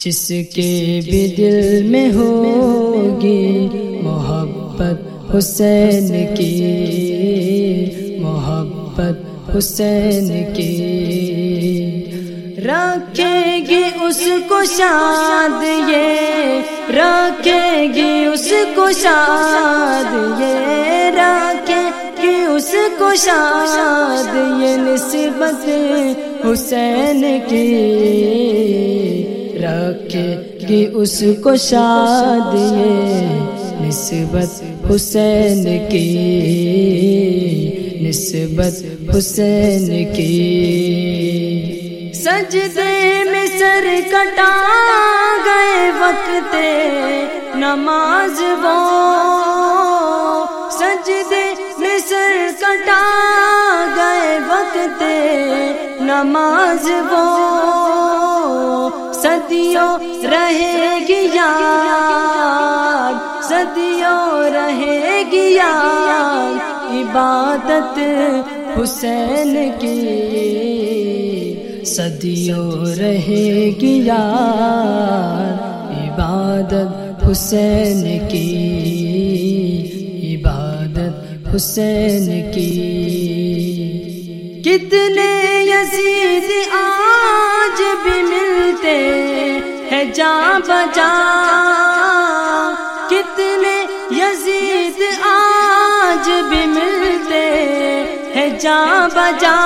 جس کے بھی دل میں ہوگی محبت حسین کی محبت حسین کی رکھے گی اس کو شاد یہ رکھے گی اس کو شاد یہ رکھے گی اس کو شاد یہ نسبت حسین کی رکھے گی اس کو شاد نسبت حسین کی، نسبت حسین کی۔ سجدے میں سر کٹا گئے وقت نماز وہ۔ سجدے میں سر کٹا گئے وقت نماز وہ۔ صدیوں رہے گی یاد، صدیوں رہے گی یاد، عبادت حسین کی۔ صدیوں رہے گی یاد، عبادت حسین کی۔ عبادت حسین کی۔ کتنے یزید آج بھی ملتے ہیں جا بجا کتنے یزید آج بھی ملتے ہیں جا بجا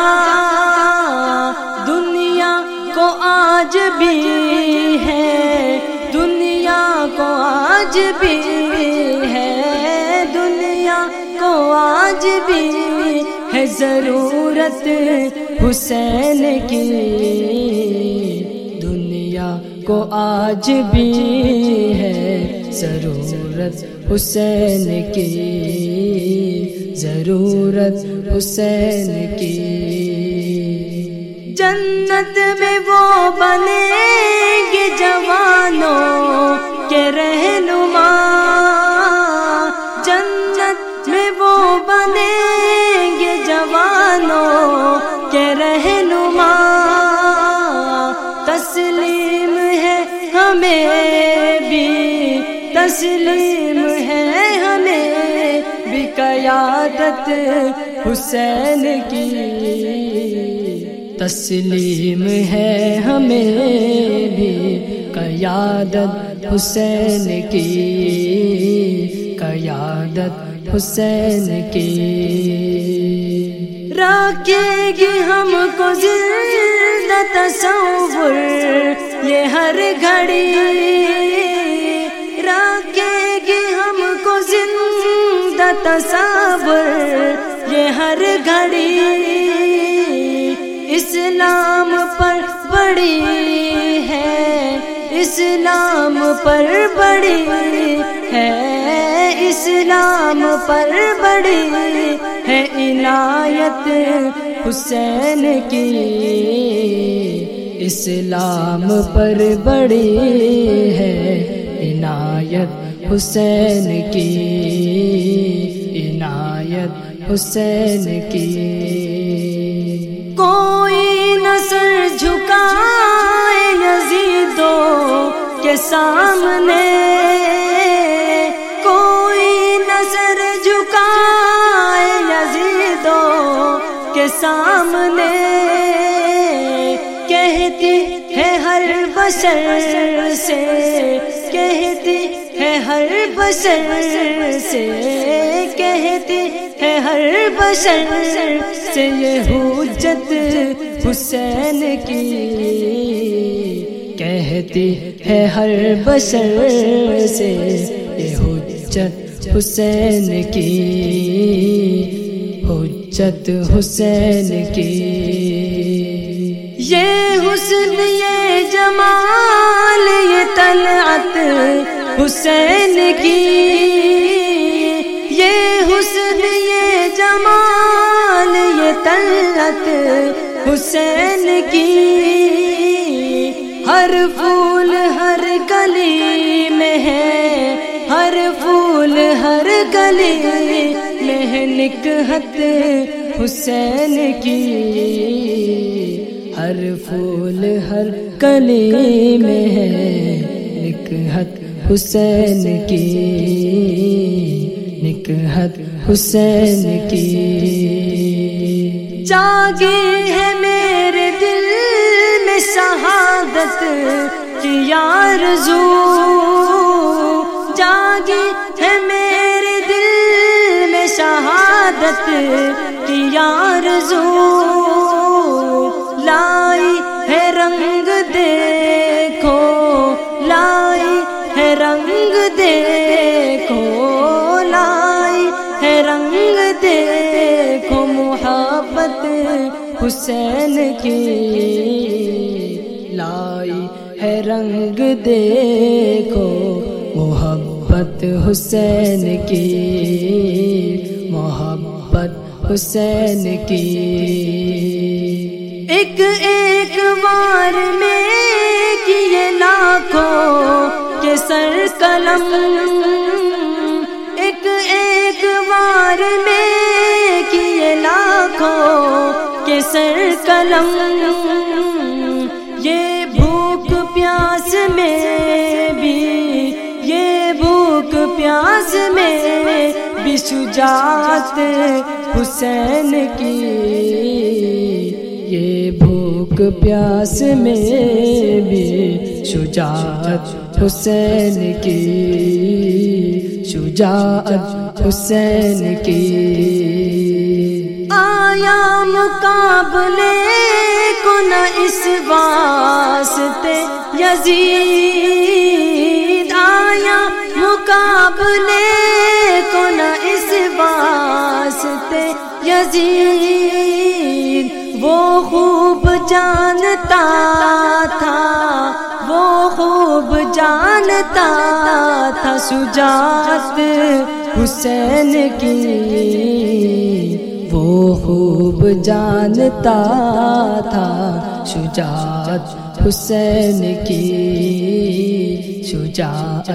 دنیا کو آج بھی ہے، دنیا کو آج بھی ہے، دنیا کو آج بھی ہے۔ ضرورت حسین کی کو آج بھی ہے ضرورت حسین کی، ضرورت حسین کی۔ جنت میں وہ بنے گے جوانوں تسلیم ہے ہمیں بھی قیادت حسین کی۔ تسلیم ہے ہمیں بھی قیادت حسین کی۔ قیادت حسین کی۔ رکھے گی ہم کو زندہ تصور، یہ ہر گھڑی اسلام پر بڑی ہے اسلام پر بڑی ہے اسلام پر بڑی ہے، عنایت حسین کی۔ اسلام پر بڑی ہے، عنایت حسین کی۔ عنایت حسین کی۔ کوئی سر جھکائے یزیدوں کے سامنے۔ کوئی نظر جھکائے یزیدوں کے سامنے۔ کہتی ہے ہر بشر سے ہر بشر سے کہتی ہے ہر بشر سے یہ حجت حسین کی۔ کہتی ہے ہر بشر سے یہ حجت حسین کی۔ حجت حسین کی۔ یہ حسن، یہ جمال، یہ طلعت حسین کی یہ حسن، یہ جمال، یہ طلعت حسین کی ہر پھول، ہر گلی میں ہے، ہر پھول، ہر گلی میں ہے نکہت حسین کی۔ ہر پھول، ہر کلی میں ہے نکہت حسین کی نکہت حسین کی۔ جاگے ہے میرے دل میں شہادت کی یارزو جاگے ہے میرے دل میں شہادت کی یارزو حسین کی لائی ہے رنگ دیکھو، محبت حسین کی، محبت حسین کی۔ ایک ایک بار میں کیے لاکھوں کے سر قلم۔ ایک ایک بار میں کیے لاکھوں سر قلم، یہ بھوک پیاس میں بھی، یہ بھوک پیاس میں بھی شجاعت حسین کی۔ یہ بھوک پیاس میں بھی شجاعت حسین کی شجاعت حسین کی۔ آیا مقابلے کو نہ اس واسطے یزید آیا مقابلے کو نہ اس واسطے یزید وہ خوب جانتا تھا، وہ خوب جانتا تھا سجات حسین کی وہ خوب جانتا تھا شجاعت حسین کی، شجاعت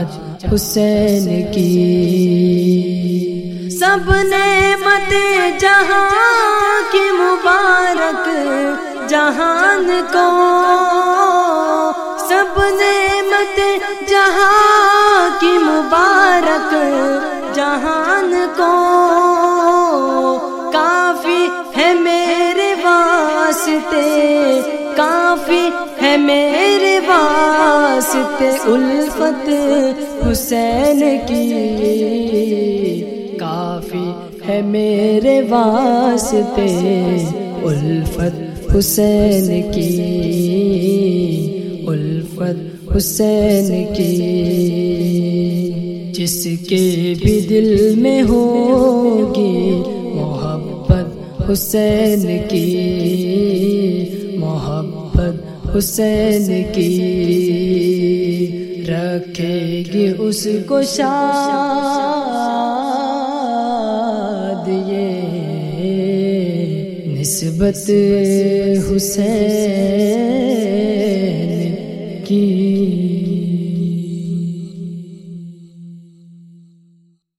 حسین کی۔ سب نے مت جہاں کی مبارک جہان کو۔ سب نے مت جہاں کی مبارک جہان کو۔ کافی ہے میرے واسطے الفت حسین کی۔ کافی ہے میرے واسطے الفت حسین کی۔ الفت حسین کی۔ جس کے بھی دل میں ہوگی محبت حسین کی۔ حسین کی رکھے گی اس کو شاد یہ نسبت حسین کی